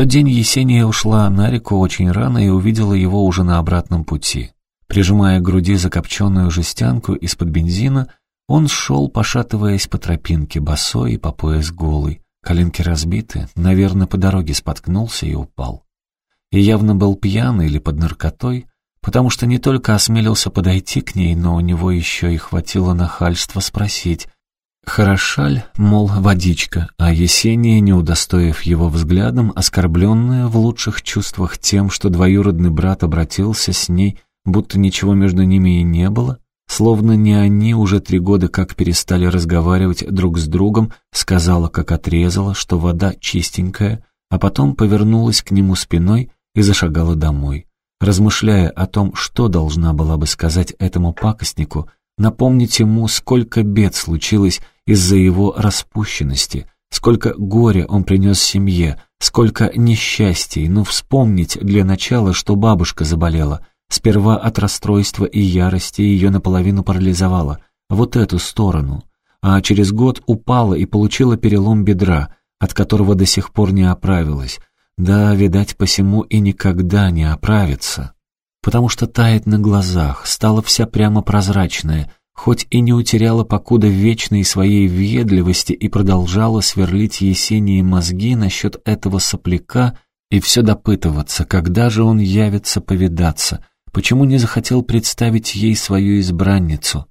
тот день Есения ушла на реку очень рано и увидела его уже на обратном пути. Прижимая к груди закопченную жестянку из-под бензина, он шел, пошатываясь по тропинке, босой и по пояс голый. Коленки разбиты, наверное, по дороге споткнулся и упал. И явно был пьяный или под наркотой, потому что не только осмелился подойти к ней, но у него еще и хватило нахальства спросить, Хорошаль, мол, водичка, а Есения, не удостоив его взглядом, оскорбленная в лучших чувствах тем, что двоюродный брат обратился с ней, будто ничего между ними и не было, словно не они уже три года как перестали разговаривать друг с другом, сказала, как отрезала, что вода чистенькая, а потом повернулась к нему спиной и зашагала домой. Размышляя о том, что должна была бы сказать этому пакостнику, напомнить ему, сколько бед случилось из-за его распущенности, сколько горя он принес семье, сколько несчастий, ну вспомнить для начала, что бабушка заболела. Сперва от расстройства и ярости ее наполовину парализовало, вот эту сторону, а через год упала и получила перелом бедра, от которого до сих пор не оправилась. Да, видать, посему и никогда не оправится потому что тает на глазах, стала вся прямо прозрачная, хоть и не утеряла покуда вечной своей въедливости и продолжала сверлить Есении мозги насчет этого сопляка и все допытываться, когда же он явится повидаться, почему не захотел представить ей свою избранницу.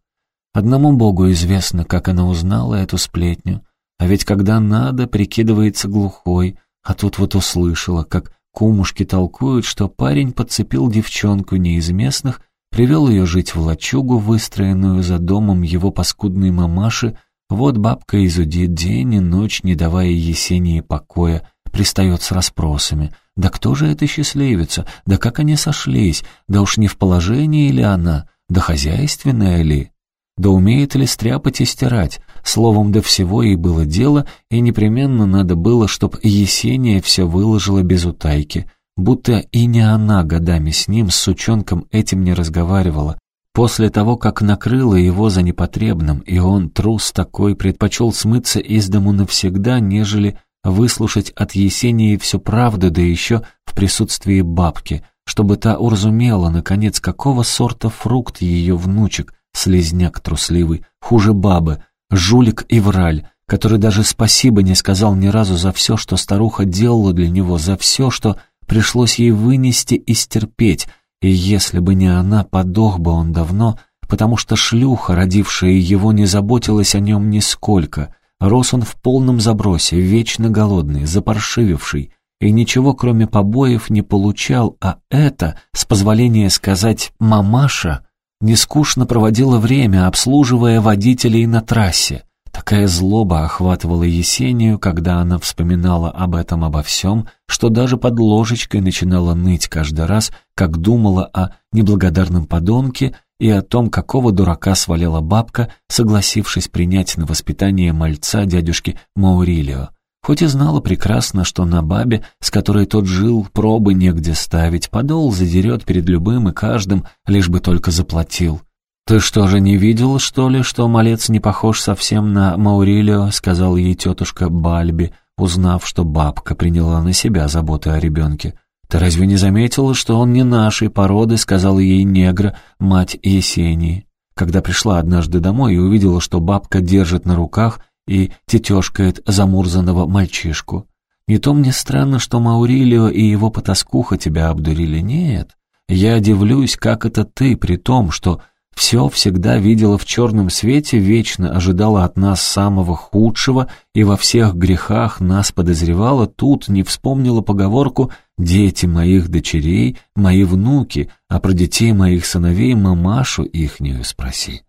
Одному Богу известно, как она узнала эту сплетню, а ведь когда надо, прикидывается глухой, а тут вот услышала, как Кумушки толкуют, что парень подцепил девчонку не из местных, привел ее жить в лачугу, выстроенную за домом его паскудной мамаши, вот бабка изудит день и ночь, не давая Есении покоя, пристает с расспросами. Да кто же это счастливица? Да как они сошлись? Да уж не в положении ли она? Да хозяйственная ли? Да умеет ли стряпать и стирать? Словом, до всего ей было дело, и непременно надо было, чтоб Есения все выложила без утайки, будто и не она годами с ним, с сучонком этим не разговаривала. После того, как накрыла его за непотребным, и он, трус такой, предпочел смыться из дому навсегда, нежели выслушать от Есении всю правду, да еще в присутствии бабки, чтобы та уразумела, наконец, какого сорта фрукт ее внучек, слезняк трусливый, хуже бабы, жулик и враль, который даже спасибо не сказал ни разу за все, что старуха делала для него, за все, что пришлось ей вынести и стерпеть, и если бы не она, подох бы он давно, потому что шлюха, родившая его, не заботилась о нем нисколько. Рос он в полном забросе, вечно голодный, запаршививший, и ничего кроме побоев не получал, а это, с позволения сказать «мамаша», нескучно проводила время, обслуживая водителей на трассе. Такая злоба охватывала Есению, когда она вспоминала об этом обо всем, что даже под ложечкой начинала ныть каждый раз, как думала о неблагодарном подонке и о том, какого дурака свалила бабка, согласившись принять на воспитание мальца дядюшки Маурилио. Хоть и знала прекрасно, что на бабе, с которой тот жил, пробы негде ставить, подол задерет перед любым и каждым, лишь бы только заплатил. «Ты что же не видел, что ли, что малец не похож совсем на Маурилио?» — сказал ей тетушка Бальби, узнав, что бабка приняла на себя заботы о ребенке. «Ты разве не заметила, что он не нашей породы?» — сказала ей негра, мать Есении. Когда пришла однажды домой и увидела, что бабка держит на руках и тетешкает замурзанного мальчишку. Не то мне странно, что Маурилио и его потаскуха тебя обдурили. Нет, я дивлюсь, как это ты, при том, что все всегда видела в черном свете, вечно ожидала от нас самого худшего и во всех грехах нас подозревала, тут не вспомнила поговорку «дети моих дочерей, мои внуки, а про детей моих сыновей мамашу ихнюю спроси».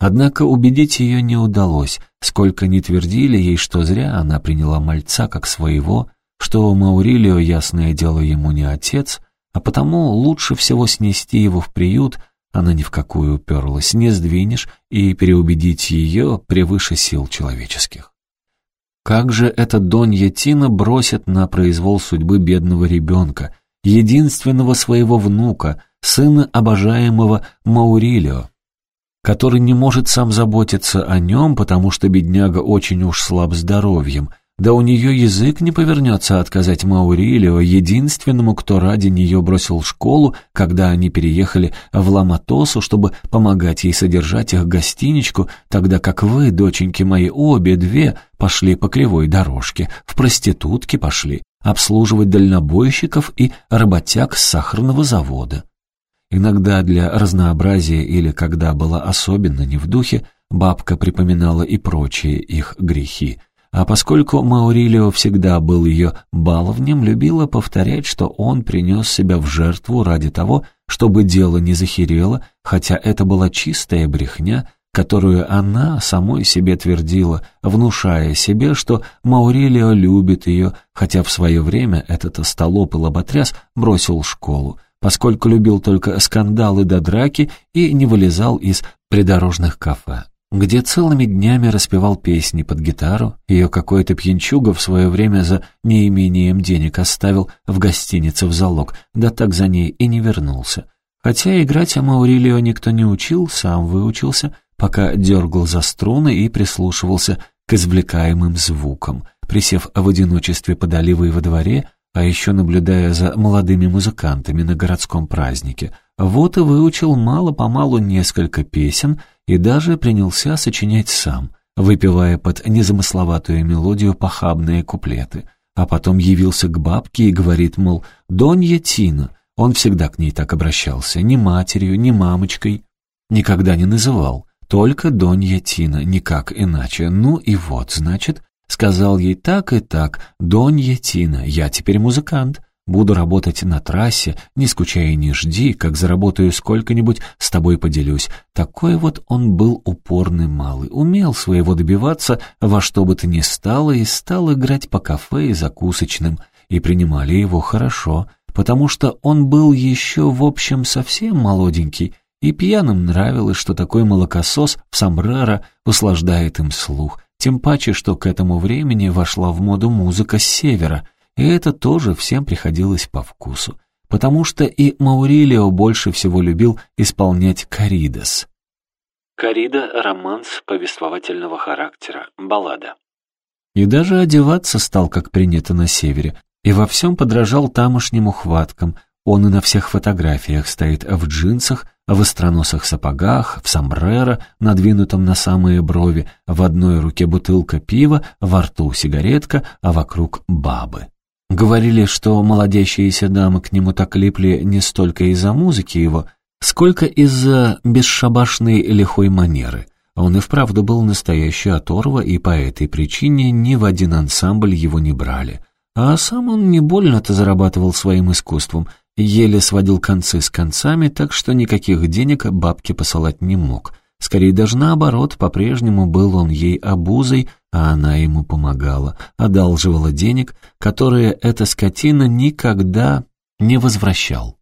Однако убедить ее не удалось, сколько ни твердили ей, что зря она приняла мальца как своего, что Маурилио, ясное дело, ему не отец, а потому лучше всего снести его в приют, она ни в какую уперлась, не сдвинешь, и переубедить ее превыше сил человеческих. Как же эта Донья Тина бросит на произвол судьбы бедного ребенка, единственного своего внука, сына обожаемого Маурилио, который не может сам заботиться о нем, потому что бедняга очень уж слаб здоровьем, Да у нее язык не повернется отказать Маурилио, единственному, кто ради нее бросил школу, когда они переехали в Ламатосу, чтобы помогать ей содержать их гостиничку, тогда как вы, доченьки мои, обе две, пошли по кривой дорожке, в проститутки пошли, обслуживать дальнобойщиков и работяг с сахарного завода. Иногда для разнообразия или когда была особенно не в духе, бабка припоминала и прочие их грехи — а поскольку Маурилио всегда был ее баловнем, любила повторять, что он принес себя в жертву ради того, чтобы дело не захерело, хотя это была чистая брехня, которую она самой себе твердила, внушая себе, что Маурилио любит ее, хотя в свое время этот остолоп и лоботряс бросил школу, поскольку любил только скандалы до драки и не вылезал из придорожных кафе где целыми днями распевал песни под гитару, ее какой-то пьянчуга в свое время за неимением денег оставил в гостинице в залог, да так за ней и не вернулся. Хотя играть Маурилио никто не учил, сам выучился, пока дергал за струны и прислушивался к извлекаемым звукам, присев в одиночестве под оливой во дворе, а еще наблюдая за молодыми музыкантами на городском празднике. Вот и выучил мало-помалу несколько песен и даже принялся сочинять сам, выпивая под незамысловатую мелодию похабные куплеты. А потом явился к бабке и говорит, мол, «Донья Тина». Он всегда к ней так обращался, ни матерью, ни мамочкой. Никогда не называл, только Донья Тина, никак иначе. Ну и вот, значит, сказал ей так и так, Донья Тина, я теперь музыкант. Буду работать на трассе, не скучай и не жди, как заработаю сколько-нибудь, с тобой поделюсь. Такой вот он был упорный малый, умел своего добиваться во что бы то ни стало и стал играть по кафе и закусочным, и принимали его хорошо, потому что он был еще, в общем, совсем молоденький, и пьяным нравилось, что такой молокосос в сомбреро услаждает им слух, тем паче, что к этому времени вошла в моду музыка с севера — и это тоже всем приходилось по вкусу, потому что и Маурилио больше всего любил исполнять коридос. Корида — романс повествовательного характера, баллада. И даже одеваться стал, как принято на севере, и во всем подражал тамошним ухваткам. Он и на всех фотографиях стоит в джинсах, в остроносых сапогах, в сомбреро, надвинутом на самые брови, в одной руке бутылка пива, во рту сигаретка, а вокруг бабы. Говорили, что молодящиеся дамы к нему так липли не столько из-за музыки его, сколько из-за бесшабашной лихой манеры. Он и вправду был настоящий оторва, и по этой причине ни в один ансамбль его не брали. А сам он не больно-то зарабатывал своим искусством, еле сводил концы с концами, так что никаких денег бабке посылать не мог. Скорее даже наоборот, по-прежнему был он ей обузой, а она ему помогала, одалживала денег, которые эта скотина никогда не возвращал.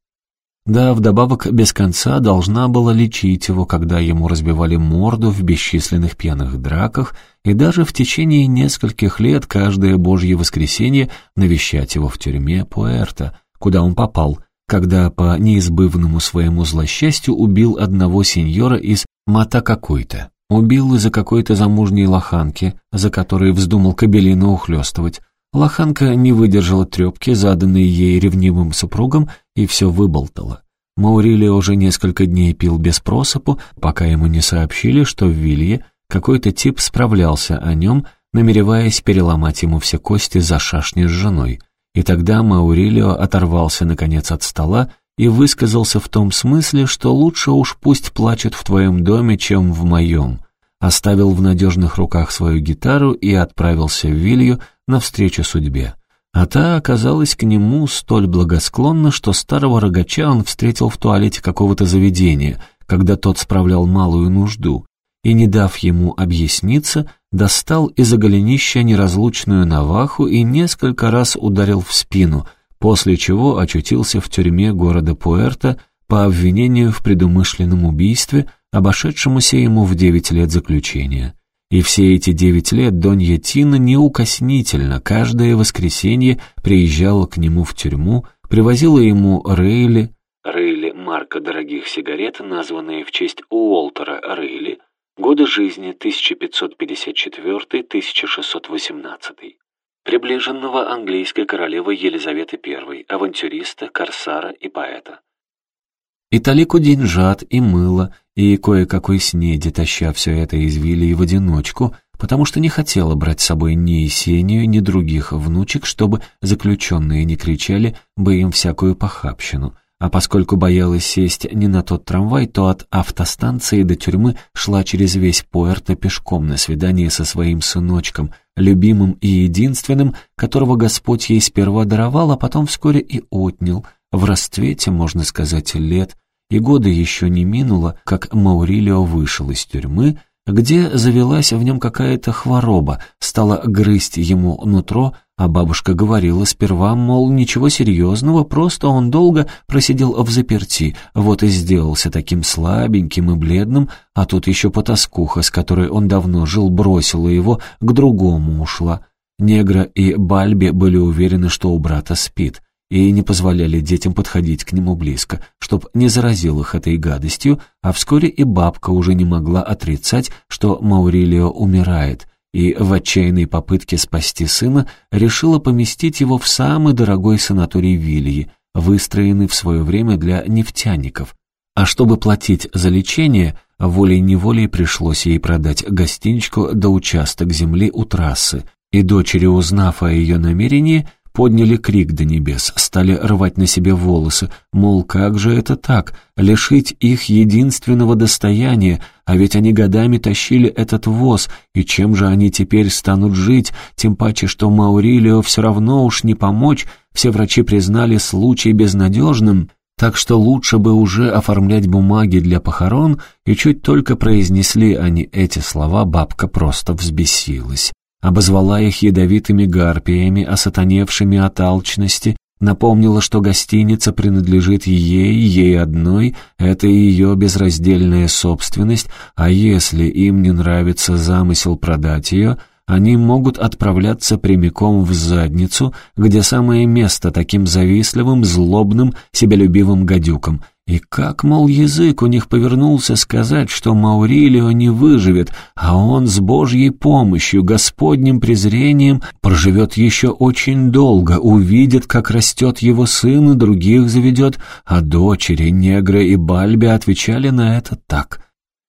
Да, вдобавок без конца должна была лечить его, когда ему разбивали морду в бесчисленных пьяных драках, и даже в течение нескольких лет каждое божье воскресенье навещать его в тюрьме Пуэрто, куда он попал, когда по неизбывному своему злосчастью убил одного сеньора из Мата какой-то. Убил из-за какой-то замужней лоханки, за которой вздумал кабелина ухлёстывать. Лоханка не выдержала трёпки, заданной ей ревнивым супругом, и всё выболтала. Маурилия уже несколько дней пил без просыпу, пока ему не сообщили, что в Вилье какой-то тип справлялся о нём, намереваясь переломать ему все кости за шашни с женой. И тогда Маурилио оторвался наконец от стола и высказался в том смысле, что лучше уж пусть плачет в твоем доме, чем в моем. Оставил в надежных руках свою гитару и отправился в Вилью навстречу судьбе. А та оказалась к нему столь благосклонна, что старого рогача он встретил в туалете какого-то заведения, когда тот справлял малую нужду, и, не дав ему объясниться, достал из-за голенища неразлучную наваху и несколько раз ударил в спину — после чего очутился в тюрьме города Пуэрто по обвинению в предумышленном убийстве, обошедшемуся ему в девять лет заключения. И все эти девять лет Донья Тина неукоснительно каждое воскресенье приезжала к нему в тюрьму, привозила ему Рейли, Рейли — марка дорогих сигарет, названные в честь Уолтера Рейли, годы жизни 1554-1618, приближенного английской королевы Елизаветы I, авантюриста, корсара и поэта. И талику деньжат, и мыло, и кое-какой снеди, таща все это из Вилли в одиночку, потому что не хотела брать с собой ни Есению, ни других внучек, чтобы заключенные не кричали бы им всякую похабщину. А поскольку боялась сесть не на тот трамвай, то от автостанции до тюрьмы шла через весь Пуэрто пешком на свидание со своим сыночком, любимым и единственным, которого Господь ей сперва даровал, а потом вскоре и отнял, в расцвете, можно сказать, лет, и года еще не минуло, как Маурилио вышел из тюрьмы, где завелась в нем какая-то хвороба, стала грызть ему нутро, а бабушка говорила сперва, мол, ничего серьезного, просто он долго просидел в заперти, вот и сделался таким слабеньким и бледным, а тут еще потаскуха, с которой он давно жил, бросила его, к другому ушла. Негра и Бальби были уверены, что у брата спит и не позволяли детям подходить к нему близко, чтоб не заразил их этой гадостью, а вскоре и бабка уже не могла отрицать, что Маурилио умирает, и в отчаянной попытке спасти сына решила поместить его в самый дорогой санаторий Вильи, выстроенный в свое время для нефтяников. А чтобы платить за лечение, волей-неволей пришлось ей продать гостиничку до участок земли у трассы, и дочери, узнав о ее намерении, подняли крик до небес, стали рвать на себе волосы, мол, как же это так, лишить их единственного достояния, а ведь они годами тащили этот воз, и чем же они теперь станут жить, тем паче, что Маурилио все равно уж не помочь, все врачи признали случай безнадежным, так что лучше бы уже оформлять бумаги для похорон, и чуть только произнесли они эти слова, бабка просто взбесилась обозвала их ядовитыми гарпиями, осатаневшими от алчности, напомнила, что гостиница принадлежит ей, ей одной, это ее безраздельная собственность, а если им не нравится замысел продать ее, они могут отправляться прямиком в задницу, где самое место таким завистливым, злобным, себялюбивым гадюкам — и как, мол, язык у них повернулся сказать, что Маурилио не выживет, а он с Божьей помощью, Господним презрением проживет еще очень долго, увидит, как растет его сын и других заведет, а дочери, Негра и Бальби отвечали на это так.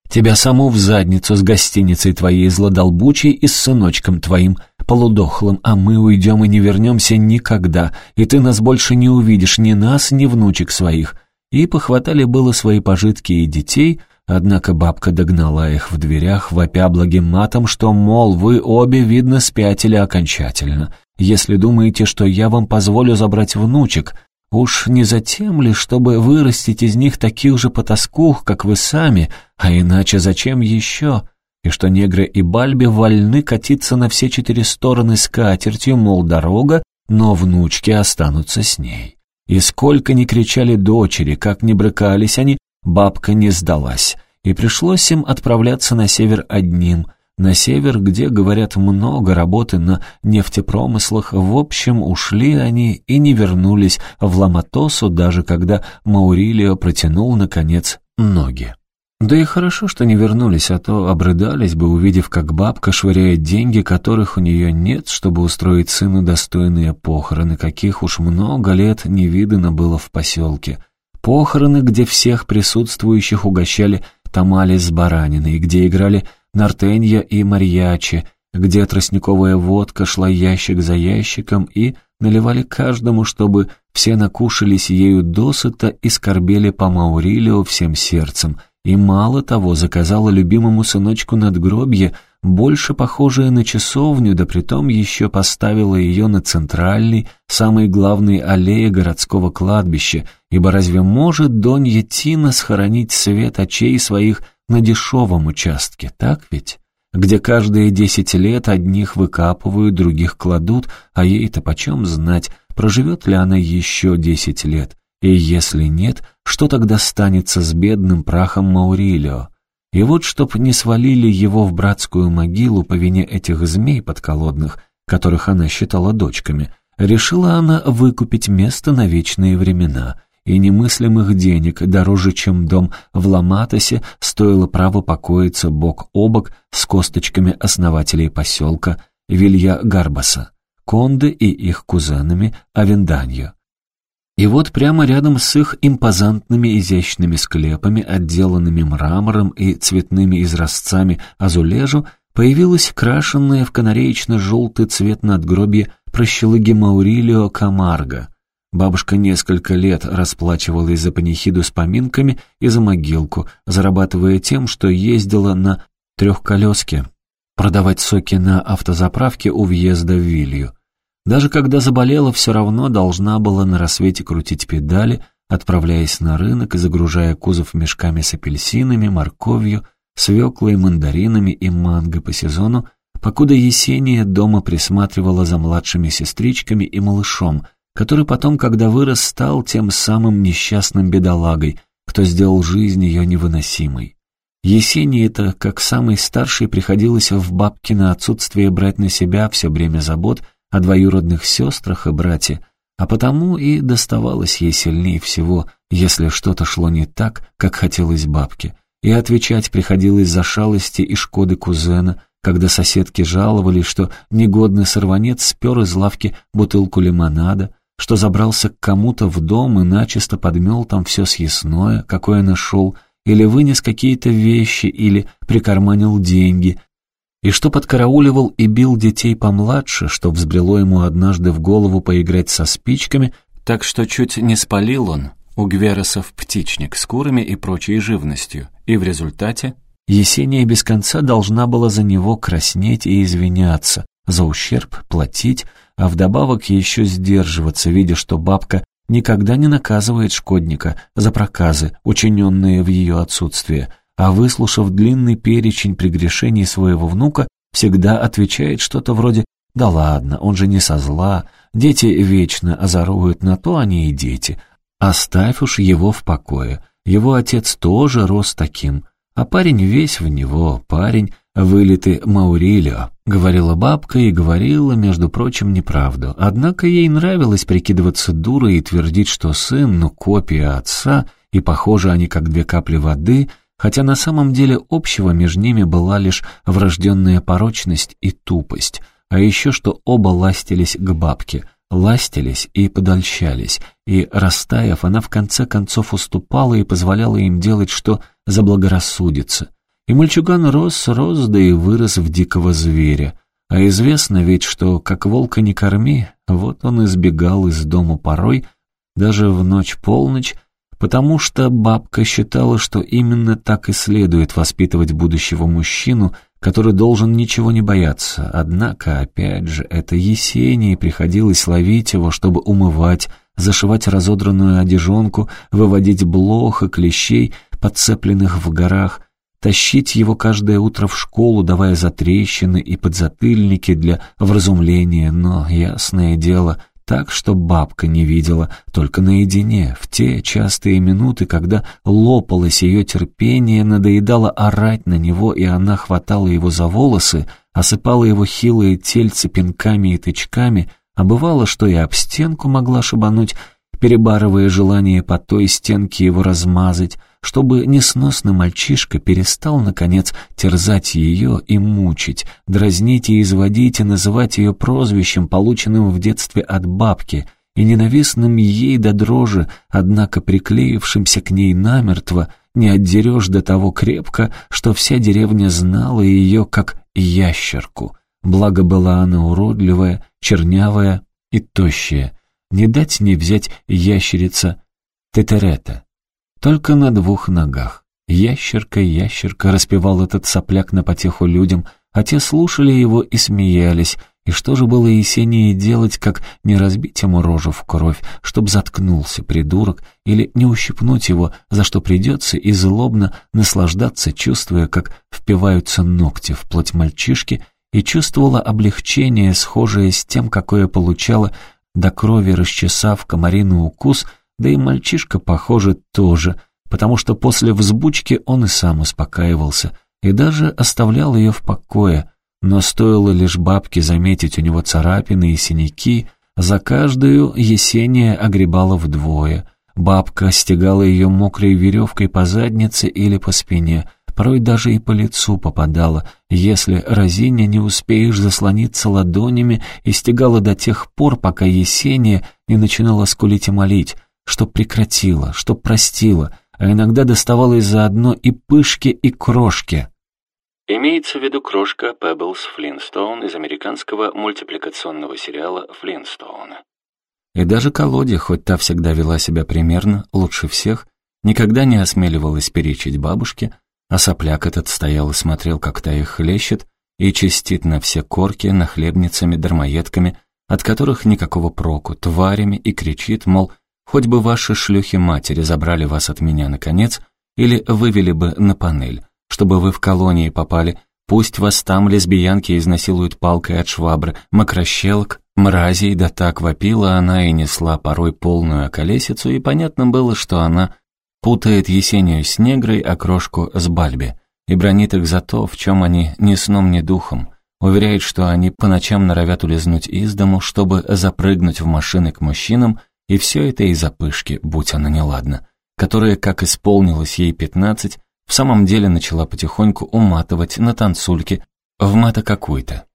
«Тебя саму в задницу с гостиницей твоей злодолбучей и с сыночком твоим» полудохлым, а мы уйдем и не вернемся никогда, и ты нас больше не увидишь, ни нас, ни внучек своих и похватали было свои пожитки и детей, однако бабка догнала их в дверях, вопя благим матом, что, мол, вы обе, видно, спятили окончательно. Если думаете, что я вам позволю забрать внучек, уж не затем ли, чтобы вырастить из них таких же потаскух, как вы сами, а иначе зачем еще?» и что негры и Бальби вольны катиться на все четыре стороны с катертью, мол, дорога, но внучки останутся с ней. И сколько ни кричали дочери, как ни брыкались они, бабка не сдалась. И пришлось им отправляться на север одним. На север, где, говорят, много работы на нефтепромыслах. В общем, ушли они и не вернулись в Ламатосу, даже когда Маурилио протянул, наконец, ноги. Да и хорошо, что не вернулись, а то обрыдались бы, увидев, как бабка швыряет деньги, которых у нее нет, чтобы устроить сыну достойные похороны, каких уж много лет не видано было в поселке. Похороны, где всех присутствующих угощали тамали с бараниной, где играли нартенья и марьячи, где тростниковая водка шла ящик за ящиком и наливали каждому, чтобы все накушались ею досыта и скорбели по Маурилио всем сердцем — и мало того, заказала любимому сыночку надгробье, больше похожее на часовню, да притом еще поставила ее на центральной, самой главной аллее городского кладбища, ибо разве может Донья Тина схоронить свет очей своих на дешевом участке, так ведь? Где каждые десять лет одних выкапывают, других кладут, а ей-то почем знать, проживет ли она еще десять лет. И если нет, что тогда станется с бедным прахом Маурилио? И вот, чтоб не свалили его в братскую могилу по вине этих змей подколодных, которых она считала дочками, решила она выкупить место на вечные времена, и немыслимых денег, дороже, чем дом в Ламатосе, стоило право покоиться бок о бок с косточками основателей поселка Вилья Гарбаса. Конде и их кузенами Авенданьо. И вот прямо рядом с их импозантными изящными склепами, отделанными мрамором и цветными изразцами азулежу, появилась крашенная в канареечно-желтый цвет надгробья прощелыги Маурилио Камарго. Бабушка несколько лет расплачивалась за панихиду с поминками и за могилку, зарабатывая тем, что ездила на трехколеске, продавать соки на автозаправке у въезда в Вилью. Даже когда заболела, все равно должна была на рассвете крутить педали, отправляясь на рынок и загружая кузов мешками с апельсинами, морковью, свеклой, мандаринами и манго по сезону, покуда Есения дома присматривала за младшими сестричками и малышом, который потом, когда вырос, стал тем самым несчастным бедолагой, кто сделал жизнь ее невыносимой. Есении это, как самый старший, приходилось в бабкино отсутствие брать на себя все бремя забот — о двоюродных сестрах и брате, а потому и доставалось ей сильнее всего, если что-то шло не так, как хотелось бабке, и отвечать приходилось за шалости и шкоды кузена, когда соседки жаловались, что негодный сорванец спер из лавки бутылку лимонада, что забрался к кому-то в дом и начисто подмел там все съестное, какое нашел, или вынес какие-то вещи, или прикарманил деньги, и что подкарауливал и бил детей помладше, что взбрело ему однажды в голову поиграть со спичками, так что чуть не спалил он у Гверосов птичник с курами и прочей живностью, и в результате Есения без конца должна была за него краснеть и извиняться, за ущерб платить, а вдобавок еще сдерживаться, видя, что бабка никогда не наказывает шкодника за проказы, учиненные в ее отсутствие, а выслушав длинный перечень прегрешений своего внука, всегда отвечает что-то вроде «Да ладно, он же не со зла, дети вечно озоруют на то они и дети, оставь уж его в покое, его отец тоже рос таким, а парень весь в него, парень, вылитый Маурилио», — говорила бабка и говорила, между прочим, неправду. Однако ей нравилось прикидываться дурой и твердить, что сын, ну, копия отца, и похожи они как две капли воды — хотя на самом деле общего между ними была лишь врожденная порочность и тупость, а еще что оба ластились к бабке, ластились и подольщались, и, растаяв, она в конце концов уступала и позволяла им делать, что заблагорассудится. И мальчуган рос, рос, да и вырос в дикого зверя, а известно ведь, что как волка не корми, вот он избегал из дома порой, даже в ночь-полночь, потому что бабка считала, что именно так и следует воспитывать будущего мужчину, который должен ничего не бояться. Однако, опять же, это Есении приходилось ловить его, чтобы умывать, зашивать разодранную одежонку, выводить блох и клещей, подцепленных в горах, тащить его каждое утро в школу, давая затрещины и подзатыльники для вразумления, но, ясное дело, так, что бабка не видела, только наедине, в те частые минуты, когда лопалось ее терпение, надоедало орать на него, и она хватала его за волосы, осыпала его хилые тельцы пинками и тычками, а бывало, что и об стенку могла шибануть, перебарывая желание по той стенке его размазать, чтобы несносный мальчишка перестал, наконец, терзать ее и мучить, дразнить и изводить и называть ее прозвищем, полученным в детстве от бабки, и ненавистным ей до дрожи, однако приклеившимся к ней намертво, не отдерешь до того крепко, что вся деревня знала ее как ящерку. Благо была она уродливая, чернявая и тощая. Не дать не взять ящерица Тетерета. Только на двух ногах. Ящерка, ящерка, распевал этот сопляк на потеху людям, а те слушали его и смеялись. И что же было Есении делать, как не разбить ему рожу в кровь, чтоб заткнулся придурок, или не ущипнуть его, за что придется, и злобно наслаждаться, чувствуя, как впиваются ногти в плоть мальчишки, и чувствовала облегчение, схожее с тем, какое получала, до крови расчесав комариный укус — да и мальчишка, похоже, тоже, потому что после взбучки он и сам успокаивался и даже оставлял ее в покое. Но стоило лишь бабке заметить у него царапины и синяки, за каждую Есения огребала вдвое. Бабка стегала ее мокрой веревкой по заднице или по спине, порой даже и по лицу попадала, если разиня не успеешь заслониться ладонями и стегала до тех пор, пока Есения не начинала скулить и молить, что прекратила, что простила, а иногда доставалось заодно и пышки, и крошки. Имеется в виду крошка Пебблс Флинстоун из американского мультипликационного сериала «Флинстоуна». И даже колоде, хоть та всегда вела себя примерно, лучше всех, никогда не осмеливалась перечить бабушке, а сопляк этот стоял и смотрел, как та их хлещет, и чистит на все корки нахлебницами, дармоедками, от которых никакого проку, тварями, и кричит, мол, хоть бы ваши шлюхи-матери забрали вас от меня наконец, или вывели бы на панель, чтобы вы в колонии попали, пусть вас там лесбиянки изнасилуют палкой от швабры, мокрощелок, мразей, да так вопила она и несла порой полную околесицу, и понятно было, что она путает Есению с негрой, а крошку с Бальби, и бронит их за то, в чем они ни сном, ни духом. Уверяет, что они по ночам норовят улизнуть из дому, чтобы запрыгнуть в машины к мужчинам, и все это из-за пышки, будь она неладна, которая, как исполнилось ей пятнадцать, в самом деле начала потихоньку уматывать на танцульке в мата какую-то.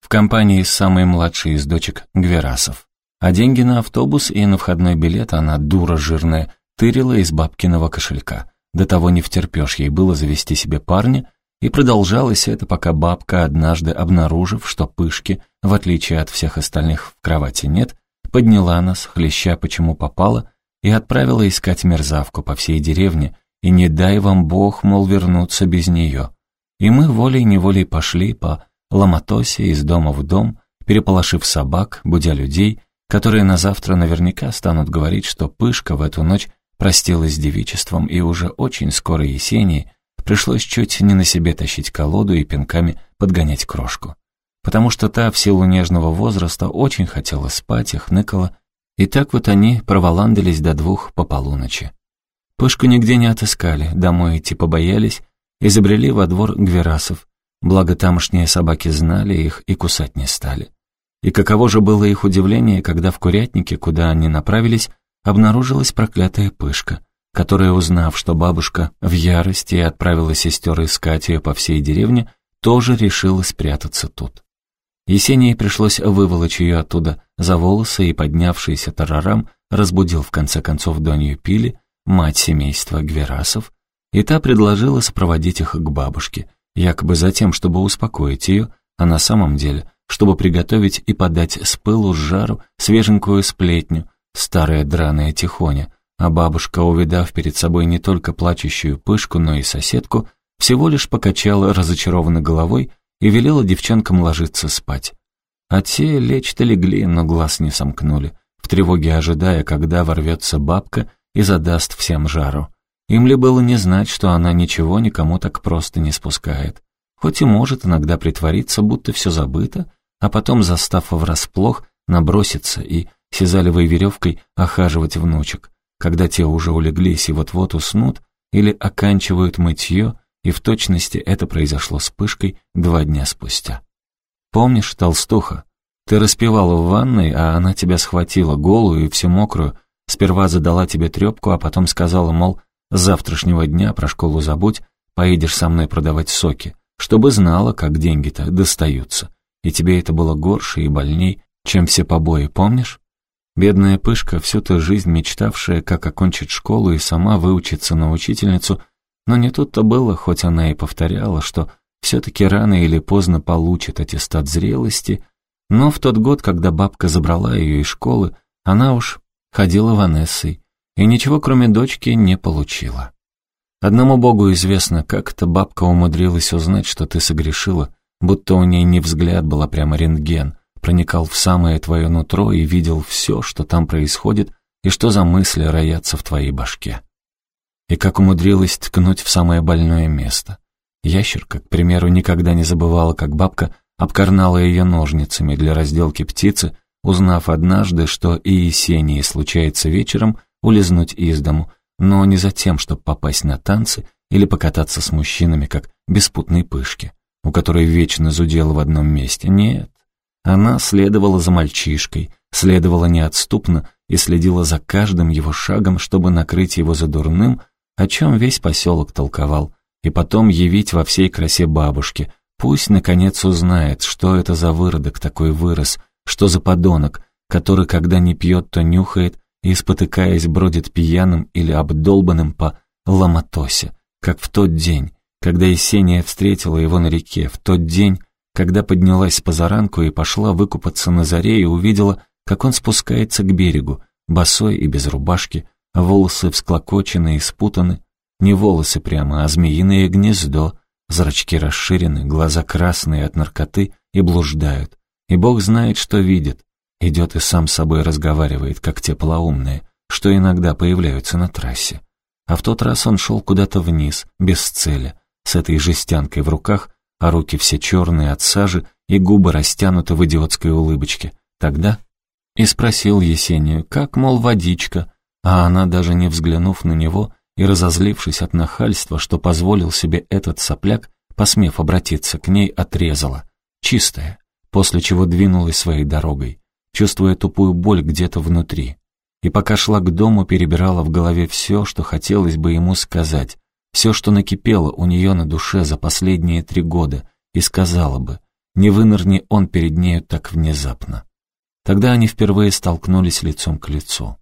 В компании с самой младшей из дочек Гверасов. А деньги на автобус и на входной билет она, дура жирная, тырила из бабкиного кошелька. До того не втерпешь ей было завести себе парня, и продолжалось это, пока бабка, однажды обнаружив, что пышки, в отличие от всех остальных в кровати нет, подняла нас, хлеща почему попала, и отправила искать мерзавку по всей деревне, и не дай вам Бог, мол, вернуться без нее. И мы волей-неволей пошли по ломотосе из дома в дом, переполошив собак, будя людей, которые на завтра наверняка станут говорить, что Пышка в эту ночь простилась с девичеством, и уже очень скоро Есении пришлось чуть не на себе тащить колоду и пинками подгонять крошку. Потому что та в силу нежного возраста очень хотела спать и хныкала, и так вот они проволандались до двух по полуночи. Пышку нигде не отыскали, домой идти побоялись, изобрели во двор гверасов, благо тамошние собаки знали их и кусать не стали. И каково же было их удивление, когда в курятнике, куда они направились, обнаружилась проклятая пышка, которая, узнав, что бабушка в ярости отправила сестер искать ее по всей деревне, тоже решила спрятаться тут. Есении пришлось выволочь ее оттуда за волосы и, поднявшийся тарарам, разбудил в конце концов Донью Пили, мать семейства Гверасов, и та предложила сопроводить их к бабушке, якобы за тем, чтобы успокоить ее, а на самом деле, чтобы приготовить и подать с пылу с жару свеженькую сплетню, старая драная тихоня, а бабушка, увидав перед собой не только плачущую пышку, но и соседку, всего лишь покачала разочарованно головой и велела девчонкам ложиться спать. А те лечь-то легли, но глаз не сомкнули, в тревоге ожидая, когда ворвется бабка и задаст всем жару. Им ли было не знать, что она ничего никому так просто не спускает, хоть и может иногда притвориться, будто все забыто, а потом, застав врасплох, наброситься и сизалевой веревкой охаживать внучек, когда те уже улеглись и вот-вот уснут, или оканчивают мытье, и в точности это произошло с Пышкой два дня спустя. Помнишь, толстуха? Ты распевала в ванной, а она тебя схватила, голую и всю мокрую, сперва задала тебе трепку, а потом сказала, мол, с завтрашнего дня про школу забудь, поедешь со мной продавать соки, чтобы знала, как деньги-то достаются. И тебе это было горше и больней, чем все побои, помнишь? Бедная Пышка, всю ту жизнь мечтавшая, как окончить школу и сама выучиться на учительницу, но не тут-то было, хоть она и повторяла, что все-таки рано или поздно получит аттестат зрелости, но в тот год, когда бабка забрала ее из школы, она уж ходила Ванессой и ничего кроме дочки не получила. Одному богу известно, как эта бабка умудрилась узнать, что ты согрешила, будто у ней не взгляд была прямо рентген, проникал в самое твое нутро и видел все, что там происходит и что за мысли роятся в твоей башке. И как умудрилась ткнуть в самое больное место. Ящерка, к примеру, никогда не забывала, как бабка обкорнала ее ножницами для разделки птицы, узнав однажды, что и Есении случается вечером улизнуть из дому, но не за тем, чтобы попасть на танцы или покататься с мужчинами, как беспутные пышки, у которой вечно зудела в одном месте. Нет, она следовала за мальчишкой, следовала неотступно и следила за каждым его шагом, чтобы накрыть его за дурным, о чем весь поселок толковал, и потом явить во всей красе бабушке. Пусть, наконец, узнает, что это за выродок такой вырос, что за подонок, который, когда не пьет, то нюхает и, спотыкаясь, бродит пьяным или обдолбанным по ломотосе, как в тот день, когда Есения встретила его на реке, в тот день, когда поднялась с позаранку и пошла выкупаться на заре и увидела, как он спускается к берегу, босой и без рубашки, волосы всклокочены и спутаны, не волосы прямо, а змеиное гнездо, зрачки расширены, глаза красные от наркоты и блуждают. И Бог знает, что видит. Идет и сам с собой разговаривает, как те полоумные, что иногда появляются на трассе. А в тот раз он шел куда-то вниз, без цели, с этой жестянкой в руках, а руки все черные от сажи и губы растянуты в идиотской улыбочке. Тогда и спросил Есению, как, мол, водичка, а она, даже не взглянув на него и разозлившись от нахальства, что позволил себе этот сопляк, посмев обратиться к ней, отрезала. Чистая, после чего двинулась своей дорогой, чувствуя тупую боль где-то внутри. И пока шла к дому, перебирала в голове все, что хотелось бы ему сказать, все, что накипело у нее на душе за последние три года, и сказала бы, не вынырни он перед нею так внезапно. Тогда они впервые столкнулись лицом к лицу,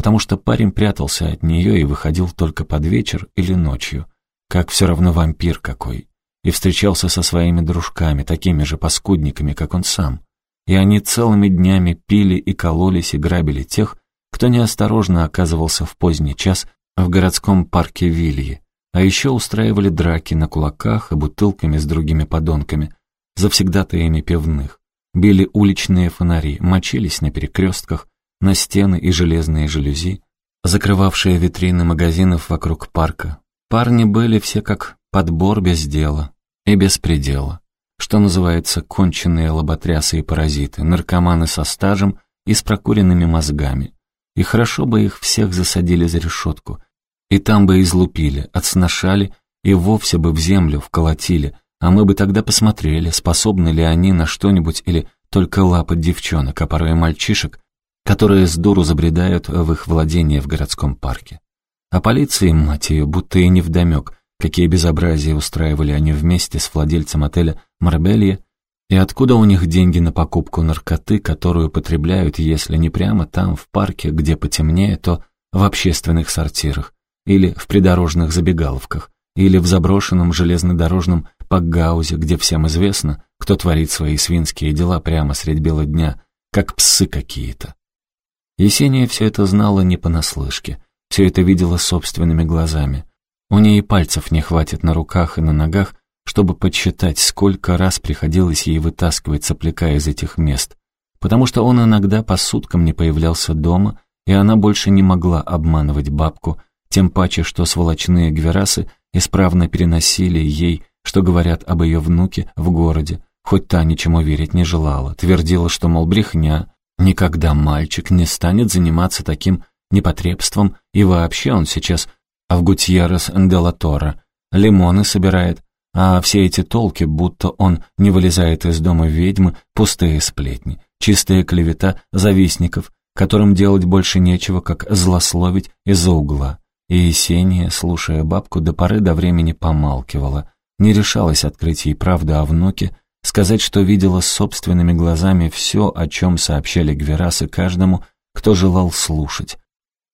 потому что парень прятался от нее и выходил только под вечер или ночью, как все равно вампир какой, и встречался со своими дружками, такими же паскудниками, как он сам. И они целыми днями пили и кололись и грабили тех, кто неосторожно оказывался в поздний час в городском парке Вильи, а еще устраивали драки на кулаках и бутылками с другими подонками, завсегдатаями пивных. Били уличные фонари, мочились на перекрестках, на стены и железные жалюзи, закрывавшие витрины магазинов вокруг парка. Парни были все как подбор без дела и без предела. Что называется, конченые лоботрясы и паразиты, наркоманы со стажем и с прокуренными мозгами. И хорошо бы их всех засадили за решетку, и там бы излупили, отсношали и вовсе бы в землю вколотили, а мы бы тогда посмотрели, способны ли они на что-нибудь или только лапать девчонок, а порой мальчишек, которые с дуру забредают в их владение в городском парке. А полиции, мать ее, будто и не вдомек, какие безобразия устраивали они вместе с владельцем отеля «Марбелье», и откуда у них деньги на покупку наркоты, которую потребляют, если не прямо там, в парке, где потемнее, то в общественных сортирах, или в придорожных забегаловках, или в заброшенном железнодорожном пакгаузе, где всем известно, кто творит свои свинские дела прямо средь бела дня, как псы какие-то. Есения все это знала не понаслышке, все это видела собственными глазами. У нее пальцев не хватит на руках и на ногах, чтобы подсчитать, сколько раз приходилось ей вытаскивать сопляка из этих мест, потому что он иногда по суткам не появлялся дома, и она больше не могла обманывать бабку, тем паче, что сволочные гверасы исправно переносили ей, что говорят об ее внуке в городе, хоть та ничему верить не желала, твердила, что, мол, брехня, никогда мальчик не станет заниматься таким непотребством, и вообще он сейчас в Гутьеррес де ла Тора лимоны собирает, а все эти толки, будто он не вылезает из дома ведьмы, пустые сплетни, чистая клевета завистников, которым делать больше нечего, как злословить из-за угла. И Есения, слушая бабку, до поры до времени помалкивала, не решалась открыть ей правду о внуке, сказать, что видела собственными глазами все, о чем сообщали Гверасы каждому, кто желал слушать.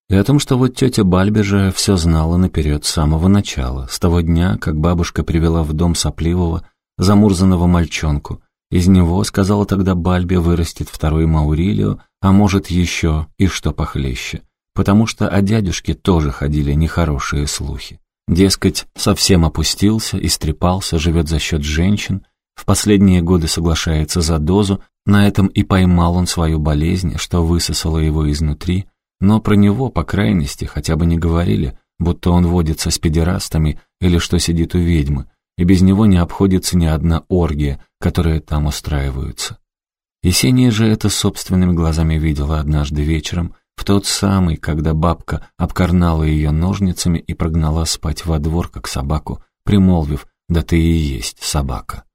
И о том, что вот тетя Бальби же все знала наперед с самого начала, с того дня, как бабушка привела в дом сопливого, замурзанного мальчонку. Из него, сказала тогда Бальби, вырастет второй Маурилио, а может еще и что похлеще потому что о дядюшке тоже ходили нехорошие слухи. Дескать, совсем опустился, истрепался, живет за счет женщин, в последние годы соглашается за дозу, на этом и поймал он свою болезнь, что высосало его изнутри, но про него, по крайности, хотя бы не говорили, будто он водится с педерастами или что сидит у ведьмы, и без него не обходится ни одна оргия, которая там устраиваются. Есения же это собственными глазами видела однажды вечером, в тот самый, когда бабка обкорнала ее ножницами и прогнала спать во двор, как собаку, примолвив «Да ты и есть собака».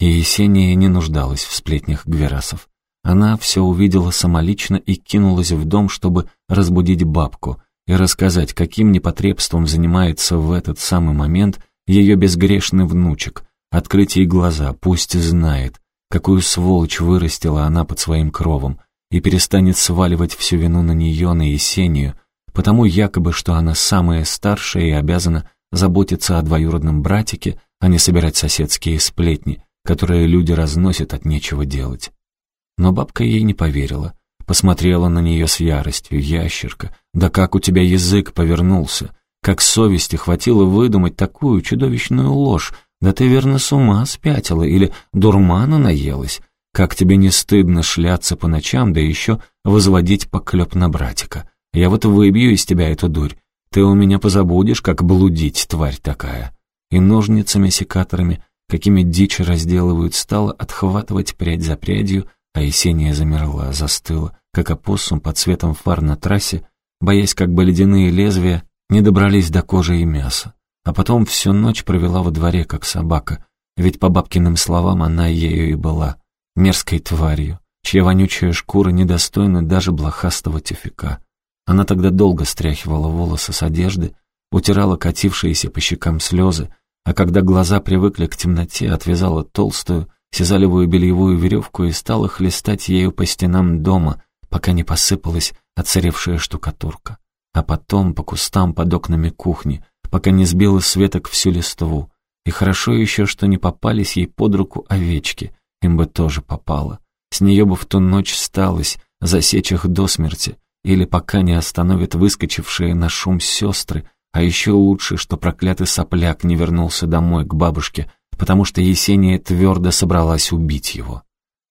И Есения не нуждалась в сплетнях Гверасов. Она все увидела самолично и кинулась в дом, чтобы разбудить бабку и рассказать, каким непотребством занимается в этот самый момент ее безгрешный внучек, открыть ей глаза, пусть знает, какую сволочь вырастила она под своим кровом, и перестанет сваливать всю вину на нее, на Есению, потому якобы, что она самая старшая и обязана заботиться о двоюродном братике, а не собирать соседские сплетни, которые люди разносят от нечего делать. Но бабка ей не поверила, посмотрела на нее с яростью, ящерка, да как у тебя язык повернулся, как совести хватило выдумать такую чудовищную ложь, да ты верно с ума спятила или дурмана наелась, как тебе не стыдно шляться по ночам, да еще возводить поклеп на братика. Я вот выбью из тебя эту дурь. Ты у меня позабудешь, как блудить, тварь такая. И ножницами-секаторами, какими дичь разделывают, стала отхватывать прядь за прядью, а Есения замерла, застыла, как опоссум под светом фар на трассе, боясь, как бы ледяные лезвия не добрались до кожи и мяса. А потом всю ночь провела во дворе, как собака, ведь по бабкиным словам она ею и была, мерзкой тварью, чья вонючая шкура недостойна даже блохастого тюфяка. Она тогда долго стряхивала волосы с одежды, утирала катившиеся по щекам слезы, а когда глаза привыкли к темноте, отвязала толстую, сизалевую бельевую веревку и стала хлестать ею по стенам дома, пока не посыпалась оцаревшая штукатурка. А потом по кустам под окнами кухни, пока не сбила с веток всю листву. И хорошо еще, что не попались ей под руку овечки, им бы тоже попало. С нее бы в ту ночь сталось, засечь их до смерти, или пока не остановят выскочившие на шум сестры, а еще лучше, что проклятый сопляк не вернулся домой к бабушке, потому что Есения твердо собралась убить его.